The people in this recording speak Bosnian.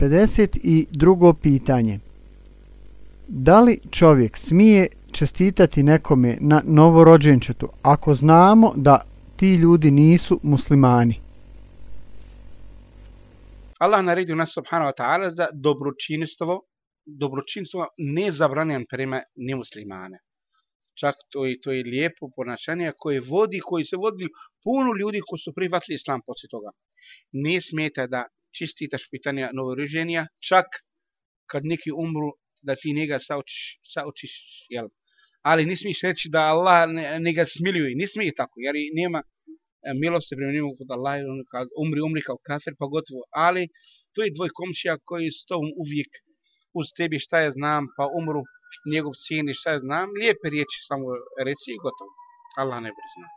52. pitanje. Da li čovjek smije čestitati nekome na novorođenčetu ako znamo da ti ljudi nisu muslimani? Allah naredio nas subhanahu wa ta'ala za dobročinstvo, dobročinstvo ne zabranjen prema nemuslimane. Čak to je, to je lijepo ponašanje koje vodi, koji se vodi puno ljudi koji su prihvatili islam poslije toga. Ne smijete da čistitaš pitanja novorođenja, čak kad neki umru da ti njega saučiš, saučiš jel? ali ne smiješ reći da Allah ne, ne ga smiljuje, ne smije tako, jer nema e, milosti prema njemu kod Allah, kad umri, umri kao kafir, pa gotovo, ali to je dvoj komšija koji s tobom uvijek uz tebi šta ja znam, pa umru njegov sin i šta ja znam, lijepe riječi samo reci i gotovo. Allah ne prizna.